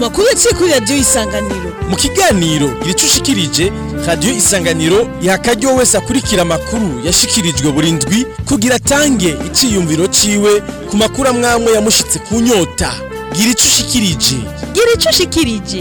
amakuru yaciye radiyo isanganiro mu kiganiro icyo ushikirije radiyo isanganiro iha akaryo wese akurikira amakuru yashikirijwe Burindwi ndwi kugira atange icyiyumviro cyiwe ku makuru amwamwe yamushyitse ku nyota gira icyo ushikirije gira ushikirije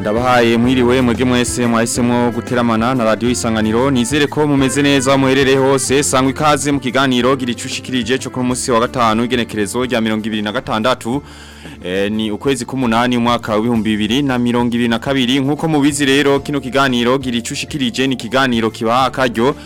ndabahaye mwiriwe mwege mwese mwahisemo guteramana na radio isanganiro nizere ko mumeze neza muherere hose sangwa ikaze mu kiganiro giricushikirije cyo ku munsi wa gatanu igenekerezo rya 2026 eh ni ukwezi k'umunani umwaka wa 2022 nkuko mubizi rero kino kiganiro giricushikirije ni kiganiro kibaha akaryo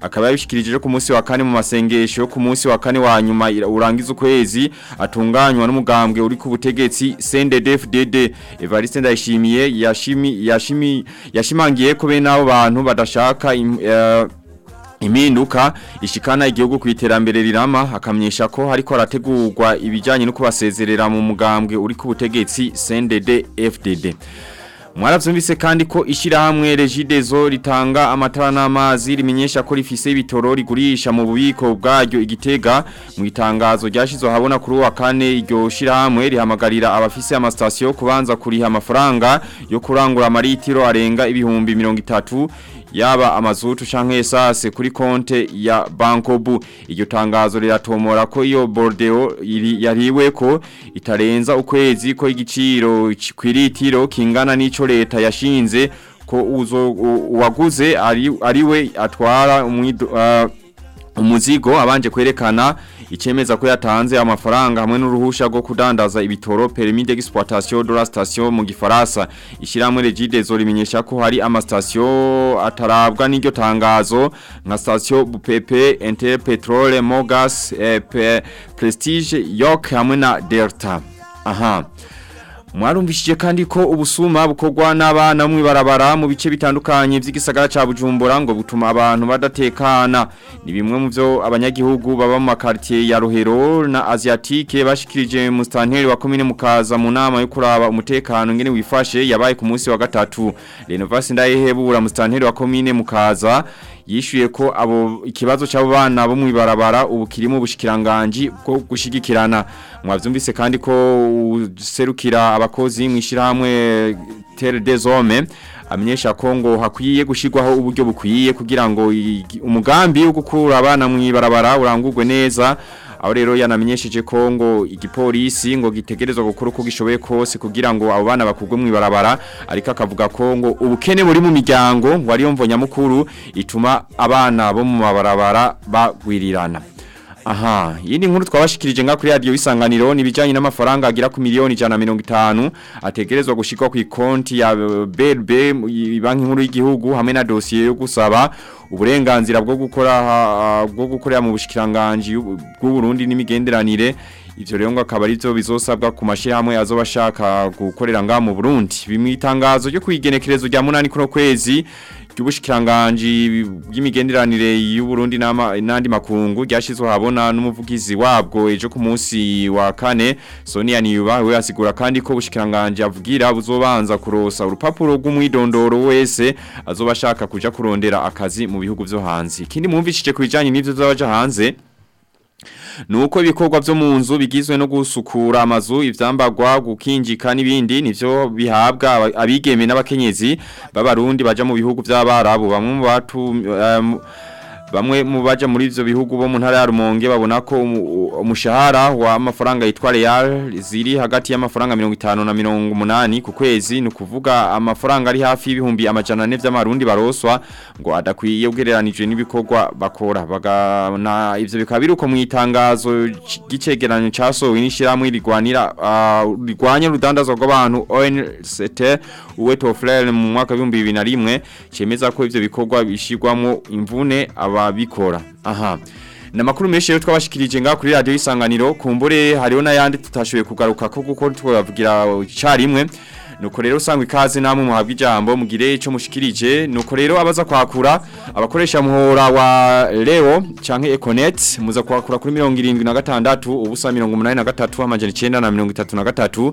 akaba yabishikirije ku munsi wa kane mu masengesho ku munsi wa kane wa nyuma urangiza ukwezi atunganywa n'umugambwe uri ku butegetsi CNDD-FDD Evariste Ndayishimiye yashimi yashimi yashimangiye ko bene abo bantu badashaka eh, impinduka ishikana igihugu ku iterambere rirama akamyesha ko hariko arategurwa ibijyanye no kubasezerera mu mugambwe uri ku butegetsi CNDD-FDD mwarabyumvise kandi ko ishyirahamwe regidezo ritanga amatara n'amazi rimenyesha ko rifise ibitoro rigurisha mu bubiko bwaryo igitega mu itangazo ryashyizwe ahabona kuri uwa kane iryo rihamagarira abafise amasitasiyo kubanza kuriha amafaranga yo kurangura amaritiro arenga ibihumbi mirongo itatu yaba amazutu canke esase kuri konte ya Bankobu iryo tangazo riratomora ko iyo Bordeaux yariwe ko itarenza ukwezi ko igiciro kwiritiro kingana n'ico leta yashinze ko uzo uwaguze ari ariwe atwara umwido uh, umuzigo abanje kwerekana icyemeza ko yatanze amafaranga hamwe n'uruhusha rwo kudandaza ibitoro permis d'exploitation de la station mu Gifaransa ishyirahamwe Regidezo rimenyesha ko hari amastation atarabwa n'iryo tangazo nka station Bupepe Interpetrole Mogas eh, Prestige York hamwe na Delta aha mwarumvishije kandi ko ubusuma bukogwa n'abana mu barabara mu bice bitandukanye by'igisagara cya bujumbura ngo butuma abantu badatekana ni bimwe mu byo abanyagihugu baba mu makaritiye ya ruhero na asiatike bashikirije musitanteri wa komine mukaza mu nama yo kuraba umutekano ngene wifashe yabaye ku munsi wa gatatu renovasi ndayehebura musitanteri wa komine mukaza yishyuye ko abo ikibazo cy'abo bana bo mu ibarabara ubu kirimo bwo gushyigikirana mwabyumvise kandi ko userukira abakozi mu ishyirahamwe des dezome amenyesha ko ngo hakwiye gushyirwaho uburyo bukwiye kugira ngo umugambi wo gukura abana mu ibarabara urangurwe neza aho rero yanamenyesheje ko ngo igipolisi ngo gitegerezwa gukora uko gishoboye kose kugira ngo abo bana bakugwe mu ibarabara ariko akavuga ko ngo ubukene buri mu miryango ngo ariyo mvonyamukuru ituma abana bo mu mabarabara bagwirirana Aha, yini nguru nkuru twabashikirije nga kuri radio ni nibijanye n'amafaranga agira ku miliyoni 150 ategerezwa gushikwa ku konti ya belbe banki nkuru y'igihugu hamwe na dossier yo gusaba uburenganzira bwo gukora bwo gukorera mu bushikiranganje bw'u Burundi n'imigenderanire ivyo rero ngo akaba ari byo bizosabwa ku mashirahamwe azoba ashaka gukorera nga muburundi Vimitanga bimwitangazo ryo kwigenekerezo rya 8 kuno kwezi ry'ubushikiranganji bw'imigenderanire y'u Burundi n'andi makungu ryashizwe habona n'umuvugizi wabwo ejo ku munsi wa kane Sonia Niyuba we asigura kandi ko ubushikiranganji avugira buzobanza kurosa urupapuro rw'umwidondoro wese azobashaka kuja kurondera akazi mu bihugu byo hanze ikindi mwumvishije kubijanye n'ivyo z'abaja hanze nuko bikorwa byo mu nzu bigizwe no gusukura amazu ivyambagwa gukinjika n'ibindi nivyo bihabwa abigeme n'abakenyezi b'abarundi baja mu bihugu by'abarabu bamwe mu batu um, bamwe mu baja muri ivyo bihugu bo mu ntara ya Rumonge babona ko umushahara wa amafaranga yitwa real ziri hagati y'amafaranga 50 na 80 ku kwezi no kuvuga amafaranga ari hafi y'ibihumbi amajana ne vy'amarundi baroswa ngo adakwiye ugereranije n'ibikorwa bakora bagana ivyo bikabiruko mu itangazo gicegeranyo casowe n'ishiramwe rigwanira uh, rigwanya rudandazwa rw'abantu ONCT uwe Tofrel mu mwaka 2021 cemeza ko ivyo bikorwa bishirwamo imvune aba babikora aha na makuru menshi rero twabashikirije ngaho kuri radio isanganiro kumbure hariho nayandi tutashoboye kugaruka ko guko twavugira carimwe nuko rero usanga ikaze namwe muhabwa ijambo mugire icyo mushikirije nuko rero abaza kwakura abakoresha muhora wa Leo canke Econet muza kwakura kuri 76 ubusa 83 amajana 933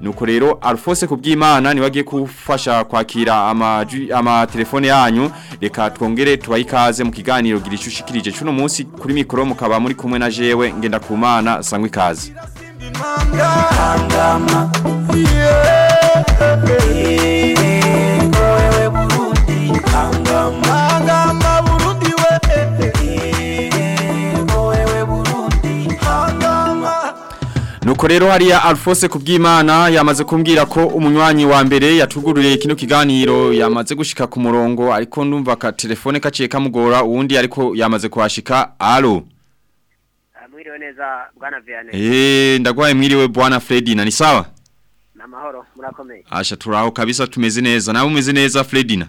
nuko rero Alphonse kubwimana ni wagiye kufasha kwakira ama ama telefone yanyu reka twongere tubayikaze mu kiganiro girishushikirije cuno munsi kuri mikoro mukaba muri kumwe na jewe ngenda kumana sangwe kazi Yeah. nuko rero hariya Alphonse kubwimana yamaze kumbwira ko umunywanyi wa mbere yatugururiye kino kiganiro yamaze gushika ku murongo ariko ndumva ka telefone kaciye kamugora uwundi ariko yamaze kuhashika alo ah, Mwiriwe neza bwana Vianney Eh ndagwaye mwiriwe bwana Fredina ni sawa amahoro murakomeye asha turaho kabisa tumeze neza nawe umeze neza Fredina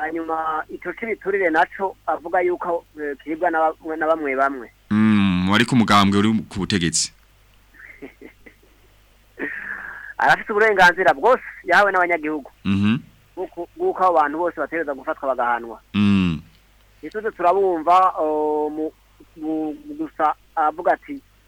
hanyuma icyo cy'ibiturire naco avuga yuko kiribwa na bamwe bamwe wari ku mugambwe uri ku butegetsi arafite uburenganzira bwose yahawe n'abanyagihugu nk'uko abo bantu bose batereza gufatwa bagahanwa ntituze turabumva mu gusa avuga ati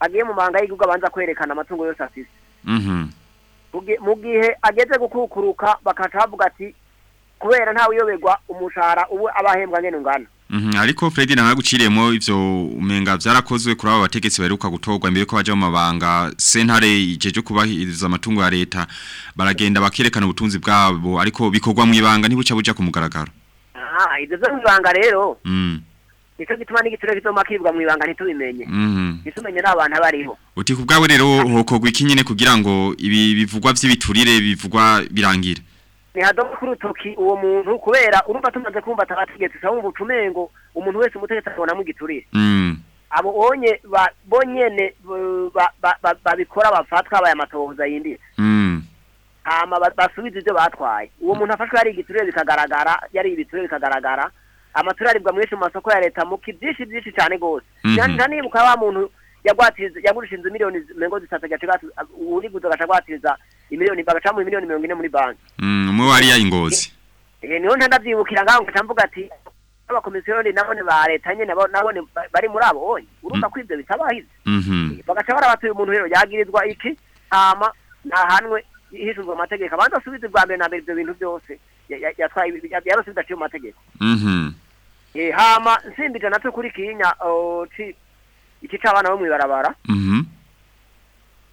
agiye mu mahanga y'igihugu abanza kwerekana amatungo yose afise mhm. mu gihe ageze gukukuruka bakaca bavuga ati kubera ntawe uyoberwa umushahara ubu abahembwa ngene ungana mhm. ariko Fred na guciriyemo ivyo umenga byarakozwe kuri aba bategetsi baheruka gutorwa mbere ko baje mu mabanga sentare ijeje kubahiriza amatungo ya leta baragenda bakerekana ubutunzi bwabo ariko bikorwa mu ibanga ntibuca buja ku mugaragaro ah ibyo byo mu ibanga rero mm. nicyo gituma n'igiciro kizoma kibwa mu ibanga ntitubimenye mhm. ntitumenye n'abantu bariho uti ku rero hokogwa iki nyine kugira ngo ibi bivugwa by'ibiturire bivugwa birangire ntihadomo kuri utoki uwo muntu kubera urumva tumaze kumva atabategetse usaba wumva utumengo umuntu wese umutegetsi akabonamo igiturire mm. abo onye bonyene babikora bafatwa baya matohoza yindi mm. hama basubiza ibyo batwaye uwo muntu afashwe yari igiturire bikagaragara yari ibiturire bikagaragara amatora aribwa menshi mu masoko ya leta muki byinshi byinshi cyane rwose mhm. nta wa muntu yagurishije inzu miliyoni mirongo itatu agaca uriguza agaca agwatiriza imiliyoni bagacamu imiliyoni mirongo ine muri banki mm, umwe wari yayingozi eh, eh, niho ntanabyibukira ngaho ngaca mvuga ati abakomisiyoni nabone ba leta nyene nabone bari muri abo oyi urumva mm. ko ivyo bitabahize mhm. eh, bagaca barabatuye umuntu rero yagirizwa iki hama nahanwe hishuzwa amategeko abanza asubize bwa mbere na mbere ivyo bintu byose yarosindatiye mu mategeko hama nsimbije natwe kuri kinya ikica abana bo mu ibarabara mm-hmm.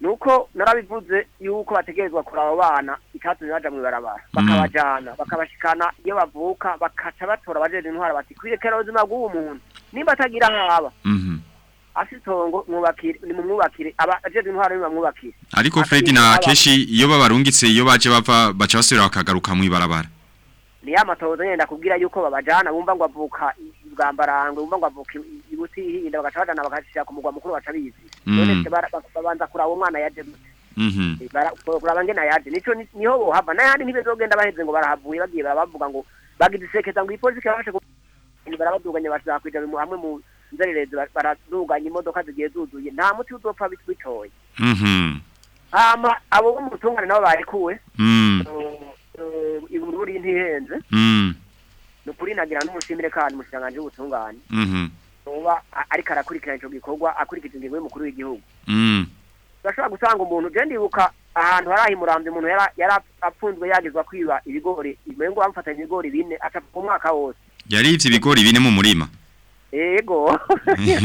nuko narabivuze yuko bategerezwa kuraba bana icyatumye baja mu ibarabara bakabajana mm-hmm. bakabashikana iyo bavuka bakaca batora abajeje intwara bati kwirekera ubuzima bw'uwo muntu nimba atagira nk'aba asitongo mwubakire ni mumwubakire abajeje intwara bamwubakire ariko Fred na keshi iyo babarungitse iyo baje bava baca basubira bakagaruka mu ibarabara ni ya matohoza nyine ndakubwira yuko babajana bumva ngo avuka ibwambarangwe bumva ngo avuka ibuti hihinda bagaca bajana bakashira ku mugwa mukuru baca bizi mm. none babanza kuraba umwana yaje mm-hmm. kuraba ngena yaje nico niho bohava n'ayandi ntibezogenda baheze ngo barahavuye bagiye barabavuga ngo bagize ngo ipolisi abashe barabaduganya bashaka kuja hamwe mu nzererezi baraduganya imodoka zigiye zuzuye nta muti uzopfa bitoye mm-hmm. abo bo mu butungane nabo barekuwe mm. Eh, ibururi ntihenze mm. ni ukuri nagira n'umushimire kandi umushyiranganje w'ubutungane mm-hmm. uba ariko arakurikirana icyo gikorwa akurikije ingingo y'umukuru w'igihugu mm. urashobora gusanga umuntu ugenda yibuka ahantu hari ahimurambi umuntu yari apfunzwe yagezwa kwiba ibigori ngo bamufatanye ibigori bine acapfa umwaka wose yaribye ibigori bine mu murima Ego.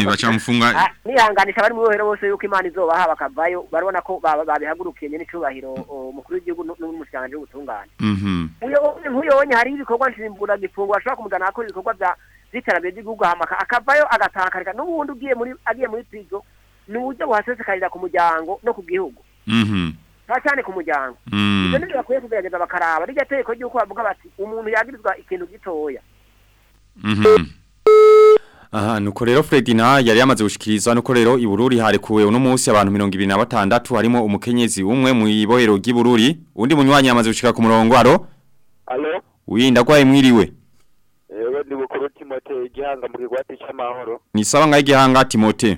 Bacamfunga. Ah, nihanganisha bari mu rohero bose yuko Imana izobaha bakavayo barabona ko babihagurukiye nyene cyubahiro umukuru w'igihugu n'umushanganje w'ubutungane. Mhm. Uyo hari ibikorwa nsimbura gifungwa ashobora kumugana akora ibikorwa bya zitarabe by'igihugu hamaka akavayo agatakarika n'ubundi ugiye muri agiye muri prison ni uburyo buhasesekarira ku muryango no ku gihugu. Mhm. nta cyane ku muryango mhm. ibyo nibyo bakwiye kugerageza bakaraba rijya tegeko ry'uko bavuga bati umuntu yagirizwa ikintu gitoya mhm. aha nuko rero Fredina yari yamaze gushikirizwa nuko rero ibururi harekuwe uno munsi abantu 2026 harimo umukenyezi umwe mu ibohero ry'ibururi undi munywanya amaze gushika ku murongo aro Allo Winda kwa imwiriwe Yego ndi gukuru Timote igihanga mu kigwati cy'amahoro Ni saba ngai gihanga Timote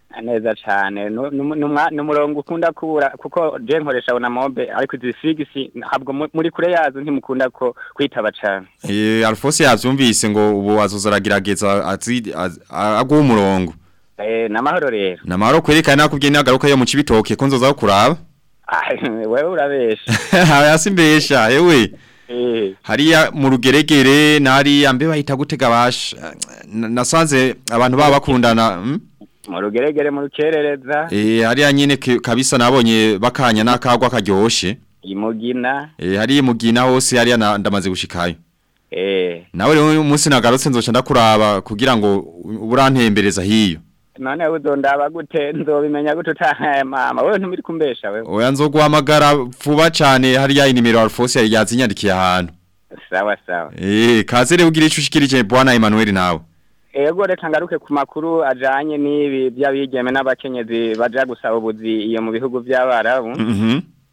neza cyane n'umurongo ukunda kubura kuko je nkoresha bona mobe ariko izisigisi ntabwo muri kure yazo ntimukunda ko kwitaba cyane eh Alphonse ngo ubu azozaragerageza aguha umurongo eh namahoro rero namahoro kwerekana nakubye nagaruka yo mu cibitoke ko nzoza kuraba wewe urabesha yasimbesha yewe eh. hariya mu rugeregere nari ambe bahita gutega abasha nasanze abantu baba bakundana hmm? mu rugeregere mu rukerereza eh hariya kabisa nabonye bakanya nakagwa karyoshe imugina eh hari imugina hose hariya ndamaze gushikayo eh nawe rero umunsi nagarutse nzoca ndakuraba kugira ngo urantembereza hiyo none uzondaba gute nzobimenya gute utahaye wewe ntumiri kumbesha wewe oya nzoguhamagara vuba cane hariya inimero Alphonse yazinyandikiye ahantu sawa sawa eh kaze rero ugira bwana Emmanuel nawe ego reka ngaruke ku makuru ajyanye n'ibi by'abigeme n'abakenyezi bajya gusaba ubuzi iyo mu bihugu by'abarabu mm-hmm.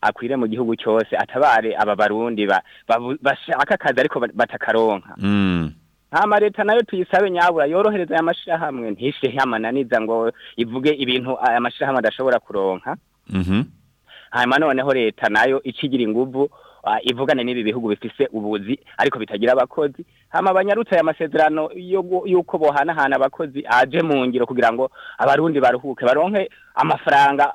akwire mu gihugu cyose atabare aba barundi bashaka akazi ariko batakaronka mm. hama leta nayo tuyisabe nyabura yorohereza aya mashyirahamwe ntishe yamananiza ngo ivuge ibintu aya mashyirahamwe adashobora kuronka mhm. hanyuma noneho leta nayo ikigira inguvu Ah, ivugane n'ibi bihugu bifise ubuzi ariko bitagira abakozi hama abanyarutse aya masezerano y'uko bohanahana abakozi aje mu ngiro kugira ngo abarundi baruhuke baronke amafaranga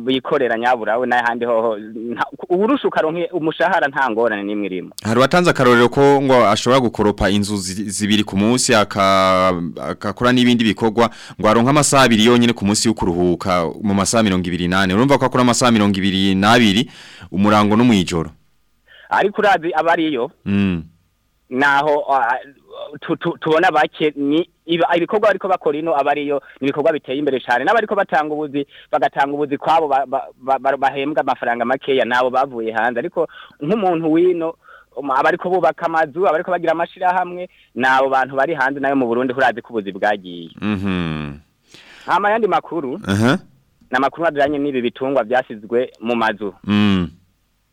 bikorera nyabura n'ahandi hoho urusha ukaronka umushahara nta ngorane n'imwe irimo hari uwatanze akarorero ko ngo ashobora gukoropa inzu zibiri ku munsi akakora n'ibindi bikorwa ngo aronke amasaha abiri yonyine ku munsi yo kuruhuka mu masaha mirongo ibiri n'ane urumva ko akora amasaha mirongo ibiri n'abiri umurango no mu ijoro ariko urazi aba ariyo mm. naho ah, tubona abakenyi ah, ibikorwa ariko bakora ino aba ariyo ibikorwa biteye imbere cyane n'abariko batanga ubuzi bagatanga ubuzi kwabo bahembwa amafaranga makeya nabo bavuye hanze ariko nk'umuntu wino um, abariko bubaka amazu abariko bagira amashirahamwe nabo bantu bari hanze nayo mu Burundi urazi ko ubuzi bwagiye hama mhm. yandi makuru n'amakuru ajanye n'ibi bitungwa byasizwe mu mazu mm.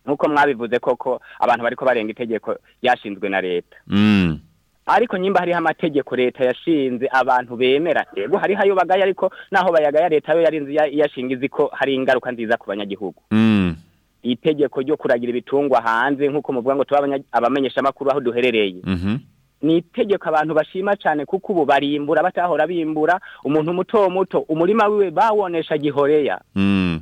nk'uko mwabivuze koko abantu bariko barenga itegeko yashinzwe na leta mm. ariko nyimba hariho amategeko leta yashinze abantu bemera yego hariho ayo bagaya ariko naho bayagaya leta yo yarinze iyashinga izi ko hari ingaruka nziza ku banyagihugu mm. itegeko ryo kuragira ibitungwa hanze nk'uko muvuga ngo tube abamenyeshamakuru amakuru aho duherereye mm-hmm. ni itegeko abantu bashima cyane kuko ubu barimbura batahora bimbura umuntu muto muto umurima wiwe bawonesha gihoreya mm.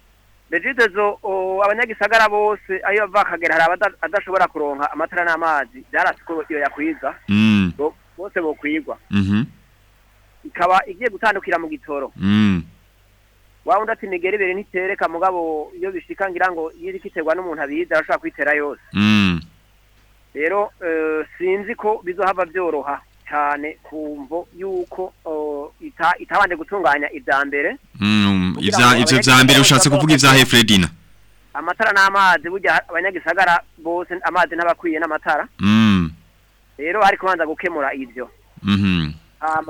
bejidezo abanyagisagara bose ayo bakagera hari adashobora kuronka amatara n'amazi byarasiko yo yakwiza bose bokwigwa mhm ikaba igiye gutandukira mu gitoro mhm waba undi ati nigerebere ntitereka mugabo iyo bishika ngira ngo yirikiterwa n'umuntu abiza arashobora kwitera yose hmm. rero eh, sinzi ko bizohava byoroha cyane ku mvo y'uko eh, itabanje gutunganya ibya mbere hmm, um, ibyo bya mbere ushatse kuvuga ibya hefuredina amatara n'amazi burya abanyagisagara bose amazi n'abakwiye n'amatara hmm. rero hari kubanza gukemura ibyo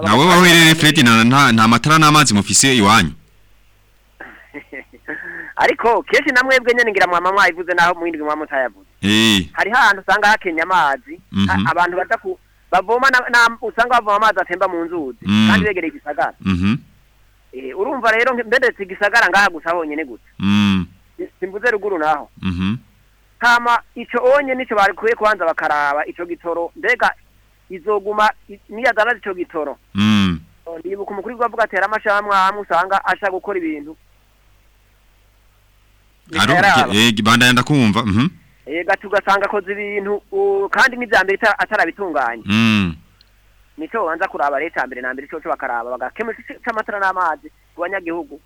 nawe waherereye hefuredina nta matara n'amazi mufise iwanyu ariko kenshi na mwebwe nyine ngira mama mwayivuze naho mu yindi mwa mutayavuze eh. hari ahantu usanga hakenya amazi mhm. abantu badaku bavoma usanga bavoma amazi atemba mu nzuzi mhm. kandi begereye igisagara mhm. eh, urumva rero mbedetse igisagara ngaha gusa honyine gutya simvuze ruguru naho hama icyo onye nicyo barikuye kubanza bakaraba icyo gitoro mbega izoguma niyagaraza icyo gitoro nibuka umukuru w'igihugu avuga atera amashami amwe usanga ashaka gukora ibintu Eh, kumva bandanya mhm. eh, ndakumva tugasanga akoze ibintu kandi n'ibya mbere atarabitunganya mm. nicyo babanza kuraba leta mbere na mbere cyo bakaraba bagakemura cy'amatara n'amazi ku banyagihugu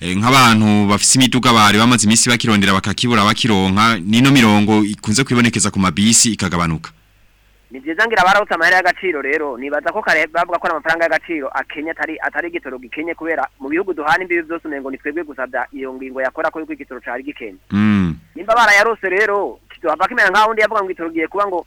eh, nk'abantu bafise imiduga bari bamaze imisi bakirondera bakakibura bakironka nino mirongo ikunze kwibonekeza ku mabisi ikagabanuka ni byiza ngira barawutse amahera y'agaciro rero nibaza ko kare bavuga ko amafaranga y'agaciro akenya atari atari igitoro gikenye kubera mu bihugu duhana imbibi byose umengo ni twebwe gusabya iyo ngingo yakora ko yuko igitoro cari gikenye mm. nimba barayarose rero kituba bakimera nkaho undi yavuga ngo giturugiye kuba ngo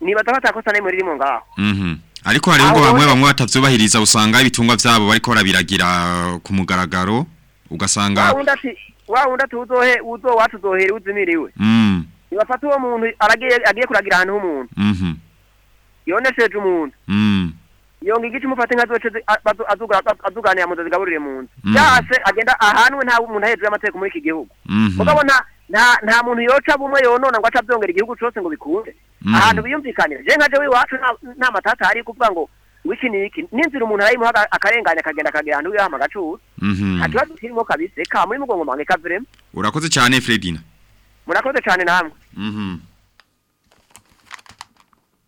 nibaza batakosa nemwe ririmo ngaho mhm. ariko hariho bamwe bamwe batabyubahiriza usanga ibitungwa byabo bariko barabiragira uh, ku mugaragaro ugasanga wa wundi ati uzohe uzo wacu uzohere uzimiriwe ntibafate mm. uwo muntu agiye kuragira ahantu h'umuntu mhm. yonesheje umuntu mm. yonga igice umufate nka zoce azuganira mu nzu zigaburire mu nzu cyase mm. agenda ahanwe nta muntu hejuru y'amategeko muri iki gihugu mhm. mugabo nta nta muntu yoca bumwe yonona ngo acabyongera igihugu cyose ngo bikunde mm. ahantu biyumvikanira nka ngewe iwacu nta matata hari kuvuga ngo wiki ni iki n'inzira umuntu arayimuha akarengane akagenda akagera ahantu wiyaha amagacuza nta mhm. kibazo kirimo kabise ka muri mugongo mbange kaviremo urakoze cyane Fredina murakoze cyane namwe mhm.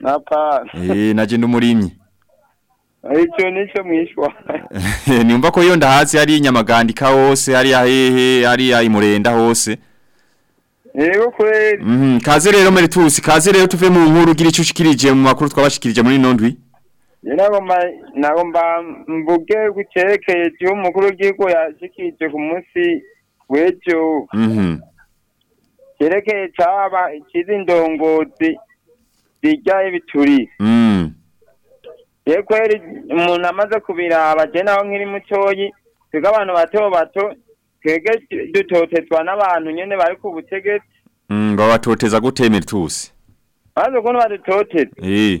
napana eee eh, nanjye ndumurimyi icyo nicyo mwishywa nimba ko hazi ndahazi hari inyamagandika hose hariya hehe ya imurenda hose yego kweri mhm, kaze rero meritusi kaze rero tuve mu nkuru ugira icyo ushikirije mu makuru twabashikirije muri nondwi nagomba mvuge gucerekeye igihe mukuru w'igihugu yashikije ku munsi w'ejo mhm. cerekeye caba ikiza indongozi zijya ibiturire mm. ye kweri umuntu amaze kubiraba je naho nkiri mutoyi twebwe abantu bato bato twebwe dutotezwa n'abantu nyene bari ku butegetsi mm, babatoteza gute miritusi bazi ukuntu badutoteza eh.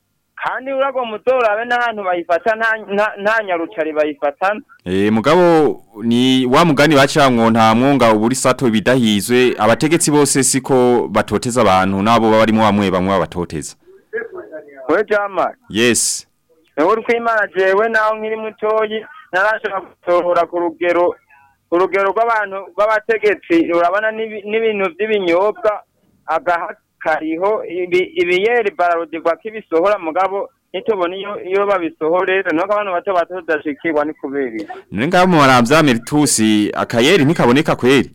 kandi uragwa mutora abe n'ahantu bayifata nta nyarucari bayifata eh, mugabo ni wa mugani bacamwo nta mwonga uburi sato bidahizwe abategetsi bose siko batoteza abantu nabo barimo bamwe bamwe babatoteza we jama yes niwe uri kwimana jewe naho nkiri mutoyi narashaka gutohora ku rugero urugero rw'abantu rw'abategetsi urabona n'ibintu by'ibinyobwa agahato kariho ibiyeri bararudibwa kibisohora mugabo nitubona iyo iyo babisohorera nuko abantu bato batodashikirwa ni kubera none ngaho mu baravya meritusi akayeri ntikaboneka kweri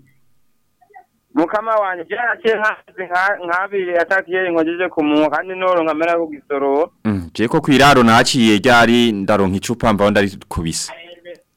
mukama wanje byarace nkazi nkabiri atakiye nkojeje kumunwa kandi noro nkamera ku gisoro mm je ko kwiraro naciye ryari ndaronka icupa mbaho ndari kubisa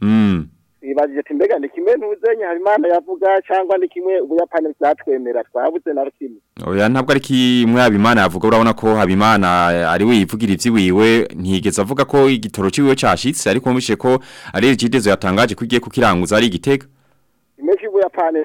mm. ibajije ati mbega ni habimana yavuga cyangwa ni kimwe ubuyapani byatwemera twabuze na kimwe oya ntabwo ari kimwe habimana yavuga urabona ko habimana ari we yivugira iby'iwiwe ntigeze avuga ko igitoro cy'iwe cyashitse ariko mumishe ko ari igitezo yatangaje ko igiye kukiranguza ari igitega imeje ubuyapani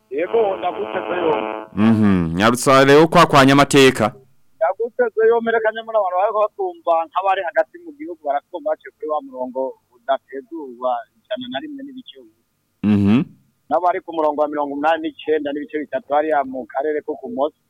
yego ndagutse rero mhm, nyarutsa rero kwa kwa nyamateka aguteze yomere kanyamu n'abantu bari kubatumva nk'abari hagati mu gihugu baratwumva baciye kuri wa murongo udatezurwa ijana na rimwe n'ibice mhm. n'abari ku murongo wa mirongo umunani n'icyenda n'ibice bitatu hariya mu karere ko ku eh, mutwe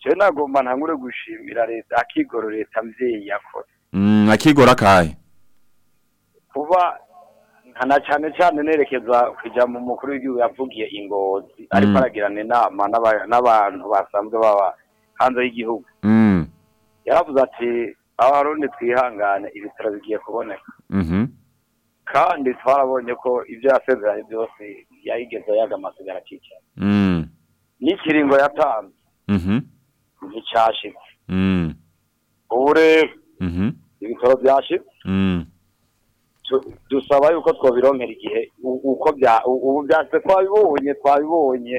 je nagomba ntangure gushimira leta akigoro leta mvyeyi yakoze mm akigora kahe kuba nkana cyane cyane nerekeza kujya mu mukuru w'igihugu yavugiye ingozi ariko mm. aragirana inama n'abantu basanzwe baba hanze y'igihugu mm. yaravuze ati abarundi twihangane ibitaro bigiye kuboneka mm-hmm. kandi twarabonye ko ibyo yasezeranye byose yayigeze yagamasigara akicara mm. n'ikiringo yatanze mm-hmm. nticyashitse ubu rero mm-hmm. ibitaro byashitse dusaba yuko twabirompera igihe uko ubu byatse twabibonye twabibonye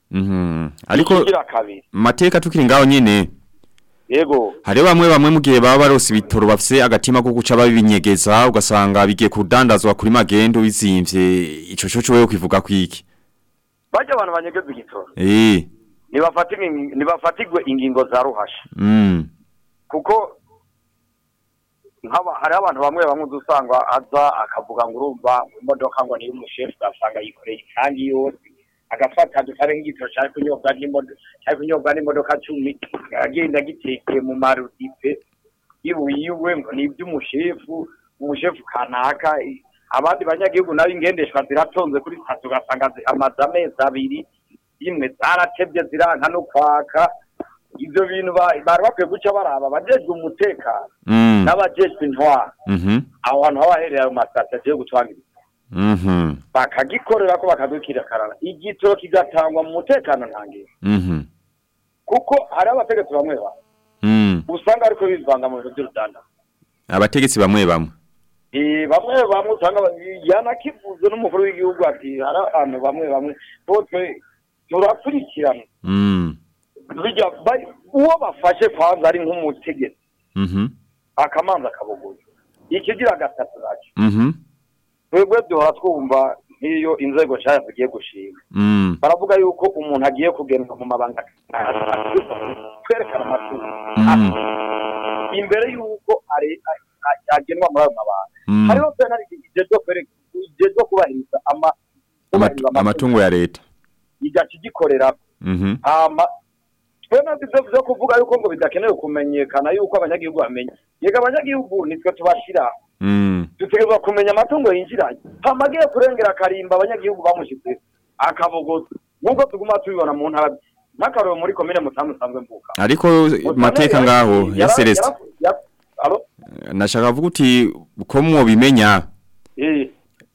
ariko mateka tukiri ngaho nyine yego hari bamwe bamwe mu gihe baba barose ibitoro bafite agatima ko guca ugasanga bigiye kudandazwa kuri magendo bizimvye ico cyo cyo kwivuga kwiki bajya abantu banyegeza igitoro eh nibafatirwe nibafatirwe ingingo za ruhasha mm kuko nkaba hari abantu bamwe bamwe dusanga aza akavuga ngo urumva imodoka ngo ni umushefu asanga yikoreye kandi yose agafata dutare nk'igitoro cyari kunyobwa cyari kunyobwa n'imodoka cumi agenda agitekeye mu marudipe yiwe ngo ni iby'umushefu umushefu kanaka abandi banyagihugu nayo ingendeshwa ziratonze kuri sitasiyo ugasanga amaze amezi abiri imwe zaratebye ziranka no kwaka ibyo bintu bari bakwiye guca baraba abajejwe umutekano mm. n'abajejwe intwara mm-hmm. aho hantu haba hahereye ayo masitasiyo yo gutwara ibintu Mm-hmm. bakagikorera ko bakadukira akarara igitoro kigatangwa mu mutekano ntangira mm-hmm. kuko hari abategetsi bamwe ba mm. usanga ariko bivanga mu bintu by'urutandaro abategetsi bamwe bamwe e, bamwe bamwe usanga yanakivuze n'umukuru w'igihugu ati hari abantu bamwe bamwe bose turakurikirana mm. uwo bafashe kwanza ari nk'umutegetsi mm-hmm. akamanza akabuguza ikigira gatatu nacyo twebwe duhora twumva nk'iyo inzego nshyashya zigiye gushinga mm. baravuga yuko umuntu agiye kugendwa mu mabanga twerekana amatsinda mm. imbere y'uko agenwa muri ayo mabanga mm. hariho penaliti igezwe kubahiriza amatungo ya leta igaca igikorera twebwe mm-hmm. byo kuvuga yuko ngo bidakenewe kumenyekana yuko abanyagihugu bamenya yega abanyagihugu nitwe tubashyira Mm. duterwa kumenya amatungo yinjiranye hamagiye kurengera akarimba abanyagihugu bamushyize akabogotsa nk'uko tuguma tubibona mu ntara nk'akaroro muri komine mutamu mvuka ariko mateka ngaho ya celestin nashaka kuvuga uti ko mwobimenya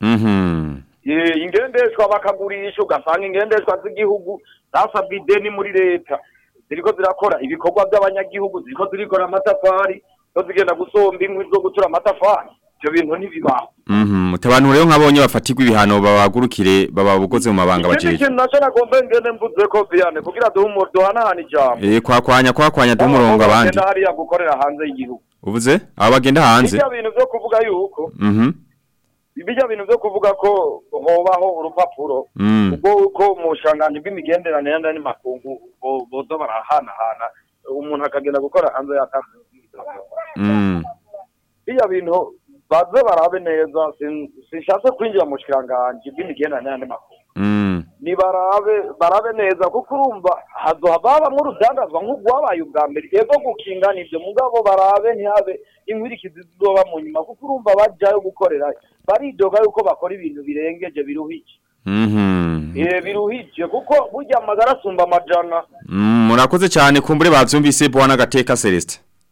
mm-hmm. eh, ingendeshwa bakagurisha ugasanga ingendeshwa z'igihugu zasabwe ideni muri leta ziriko zirakora ibikorwa by'abanyagihugu ziriko zirikora amatafari zo zigenda gusomba inkwi zo gutura amatafari ibyo bintu ntibibaho mhm. abantu rero nk'abonye bafatirwa ibihano babagurukire bababukoze mu mabanga bakiri ikintu nacyo nagomba ngende mvuze ko biyane kugira duhanahane ijambo eh kwakwanya kwakwanya duhe umurongo abandi hariya gukorera hanze y'igihugu uvuze aba hanze bijya bintu byo kuvuga yuko mhm. bijya bintu byo kuvuga ko hobaho urupapuro mm. ubwo ko umushanganti bw'imigenderanire n'andi makungu boza barahanahana umuntu akagenda gukora hanze yatanze mm. bijya bintu baze barabe neza sinshaka kwinjira mu kirangahantu bw'imigenderanire n'andi makuru mm. barabe barabe neza kuko urumva habamo urudandazwa nk'urwabaye ubwa mbere yego gukinga nibyo mugabo barabe ntihabe inkurikizi zizoba mu nyuma kuko urumva bajyayo gukorera baridoga yuko bakora ibintu birengeje biruhije mm-hmm. eh, biruhije kuko burya amagara asumba amajana mm, murakoze cyane kumbure babyumvise buwa n'agateka celestin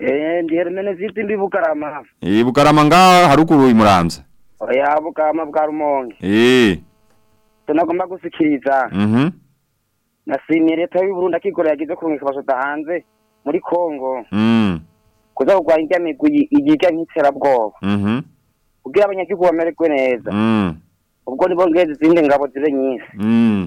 eee eh, ndi hermene viti ndi bukarama eee bukarama ngaha haruguru imuramza oya bukarama bwa rumonge eee tunagomba gusikiriza mhm nashimiye leta y'uburundi akigoro yagize kurungika abashota hanze muri kongo mm. mhm kuza kurwanya irya migwi igiga nk'iterabwoba mhm kugira abanyagihugu bamererwe neza mhm ubwo nibo ngeze izindi ngabo zibe nyinshi mhm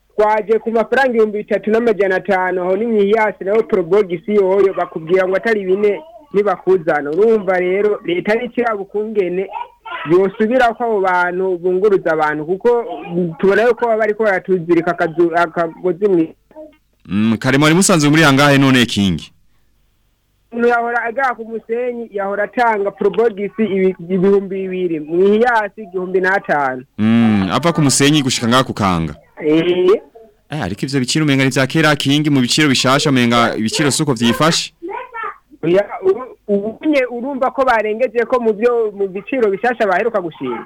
twaje ku mafaranga ibihumbi bitatu n'amajyana atanu aho n'imyiyasi nayo porobogisi yoyo bakubwira ngo atari bine ntibakuzana urumva rero leta n'ikirabo yosubira ko abo bantu bunguruza abantu kuko tubona yuko baba bariko baratuzirika akagozi mu mm, karemano musanzwe muri hangahe none kingi umuntu yahora agaka umusenyi yahora atanga porobogisi ibihumbi bibiri mu ihiyasi igihumbi n'atanu mm, apfa ku musenyi gushyika ngaho kukanga eh, ariko ibyo biciro umenga ni ibya kera kingi mu biciro bishasha umenga ibiciro si uko byifashe ubunye urumva ko barengeje ko mu byo mu biciro bishasha baheruka gushinga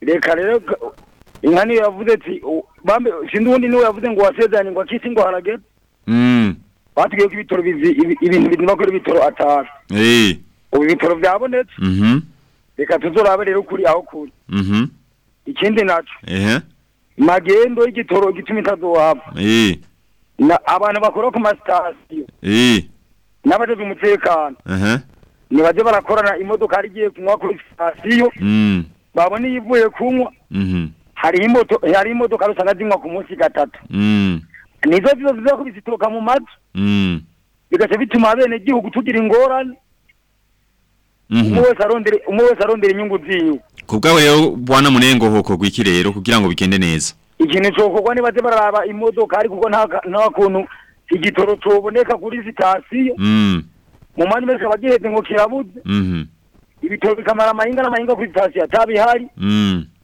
Reka rero inka niyo yavuze ati bambe sindi niwe yavuze ngo wasezeranye ngo akisi ngo haragera. Mhm. Batubwiye ko ibitoro bizi ibintu bizima ko ibitoro atari. Eh. Ubu ibitoro byabonetse. Mhm. reka tuzora abere ukuri aho kuri mhm ikindi naco eh magendo y'igitoro gituma itazohaba eh na abantu bakora ku mastasiyo. eh n'abajeje bimutekana. eh ni baje barakorana imodoka ari giye kunwa ku mastasiyo. Mhm. Babone yivuye kunwa. mhm hari imoto hari imodoka rusanga zinywa ku munsi gatatu mm nizo zizo zizo kubizitoka mu mazu Mhm. Bigashe bituma abene gihugu tugira ingorane Mhm. umwe wese arondera inyungu ziwe ku bwawe rero bwana munengo hoko gwiki rero kugira ngo bigende neza ikintu cokorwa niba ze baraba imodoka ariko kuko nta kuntu igitoro coboneka kuri sitasiyo mm. mu mwanya umwe kikaba giheze ngo kirabuze mhm. ibitoro bikamara amahinga n'amahinga kuri sitasiyo atabihari mm.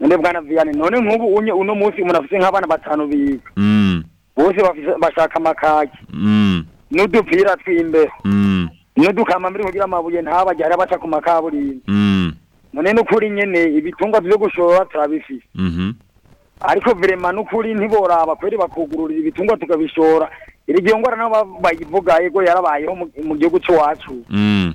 none bwana viyane none nk'ubu uno munsi umuntu afite nk'abana batanu biga mm. bose bashaka amakaki mm. n'udupira tw'imbeho niyo dukama muri kugira amabuye ntabajya arabaca ku makaburimbo mm. none n'ukuri nyene ibitungwa byo gushora turabifise mm-hmm. ariko virema n'ukuri ntiboraba kweri bakugururira ibitungwa tukabishora iri gihe ngwara nabo bayivuga yego yarabayeho mu gihugu cy'iwacu mm.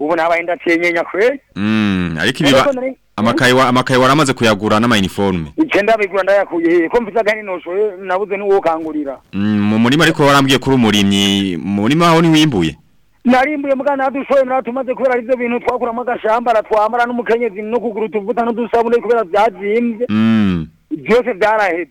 ubu nabaye ndakenyenya kweri mm, ariko ibi amakaye waramaze kuyagura n'amayiniforume icyenda bigura ndayakuye hehe ko mfite agahinosho nabuze n'uwo kangurira mu murima ariko warambwiye kuri umurimyi mu murima aho ntiwimbuye narimbuye mukana atushoye muratumaze kubera arivyo bintu twakura mwagashambara twambara n'umukenyezi n'ukuguru tuvuta n'udusabune kubera vyazimvye vyose mm. vyaraheze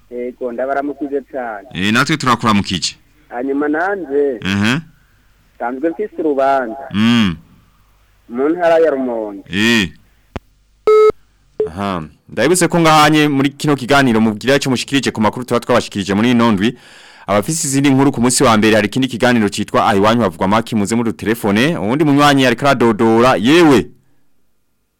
yego eh, ndabaramukije cyane eh natwe turakuramukiye hanyuma nanjye mhm sanzwe mfise urubanza mm mu ntara ya rumonge eh aha ndabise ko ngahanye muri kino kiganiro mubwira cyo mushikirije ku makuru tuba twabashikirije muri inondwi abafisi izindi nkuru ku munsi wa mbere hari ikindi kiganiro cyitwa ayiwanyu bavuga maki muze muri telefone ubundi munywanyi ari karadodora yewe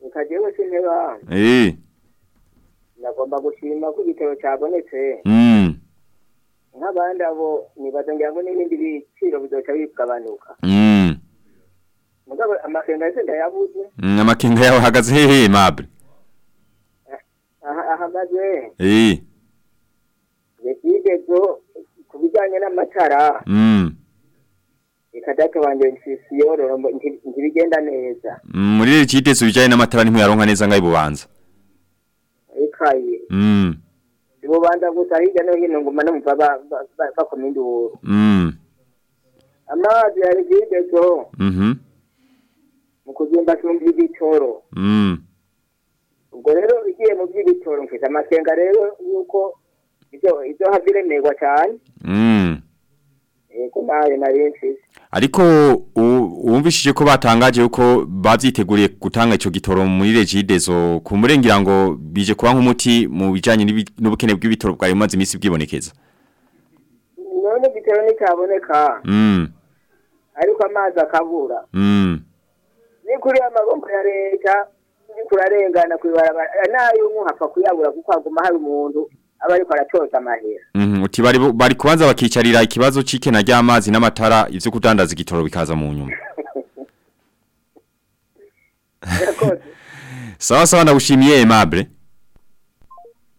ukajewe sineba eh nagomba gushima ko igitebo cyabonetse mm nk'abandi abo nibazongera ngo n'ibindi biciro bizoca bigabanuka mm. mugabo amakenga yose ndayabuze mm, amakenga yawe ah, ah, ahagaze hehe mabure ahagaze eh yigeze ku bijyanye n'amatara ikadake mm. wanje nsiyorora ntibigenda neza muri iki cyitezo bijyanye n'amatara ntimuyaronka neza ngayibubanza ikaye mm bobanza gusa hirya no hino ngo mane mva bakomye induru mm. amazi yari byigezo mu mm-hmm. kuzimba cyumba by'ibitoro mm. ubwo rero igiye mu by'ibitoro mfite amakenga rero yuko ibyo habiremegwa cyane mm. yego nayo nari mfise ariko wumvishije ko batangaje uko baziteguriye gutanga ico gitoro muri regidezo ku murengera ngo bije kuba nk'umuti mu bijanye n'ubukene bw'ibitoro bwa bimaze imisi bwibonekeza none gitoro ntikaboneka mm ariko amazi akabura mm nikuri amabombo ya leta nikurarengana kwibarabara nayo nk'uhapfa kuyabura kuko haguma hari umuntu aba ariko aracoza amahera mhm, uti bari kubanza bakicarira ikibazo chike na ry'amazi n'amatara ibyo kudandaza igitoro bikaza mu nyuma sawa sawa ndagushimiye aimable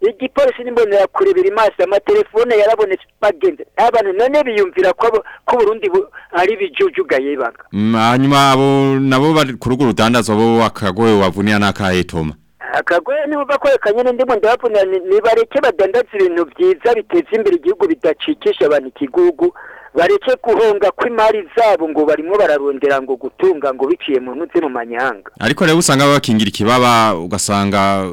igipolisi n'imbonera biri maso amatelefone yarabonetse bagende abantu none biyumvira ko Burundi ari bijujugaye ibanga mm, hanyuma abo nabo bari ku rugo rutandatu abo akagoye wavuniya n'akahetoma akagoye niba bakorekanye n'indimo ndabavunira nibareke badandaza ibintu byiza biteza imbere igihugu bidacikisha abantu ikigugu bareke guhonga kw'imari zabo ngo barimo bararondera ngo gutunga ngo biciye mu ntuze mu manyanga ariko rero usanga bakingira ikibaba ugasanga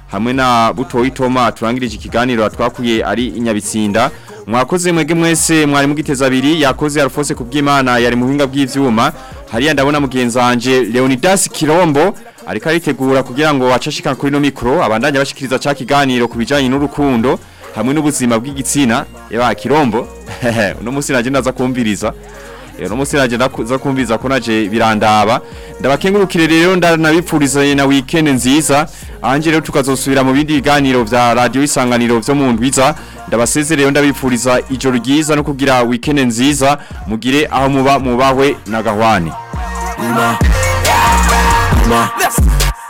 hamwe na itoma toma turangirije ikiganiro yatwakuye ari inyabitsinda mwakoze mwege mwese mwari mugiteza abiri yakoze yarufose ku bw'imana yari mu buhinga bw'ibyuma hariya ndabona mugenzi wanje Leonidas Kirombo ariko aritegura kugira ngo acashika kuri no micro abandanye bashikiriza cha kiganiro kubijanye n'urukundo hamwe n'ubuzima bw'igitsina eba Kirombo uno musi naje ndaza kumviriza rero eh, umunsi naje ndaza kumviza ko naje birandaba ndabakengurukire rero ndanabipfurize na weekend nziza ahanje rero tukazosubira mu bindi biganiro vya radio isanganiro vyo mu ndwiza ndabasezerero ndabipfuriza ijoro ryiza no kugira weekend nziza mugire aho muba mubahwe na gahwane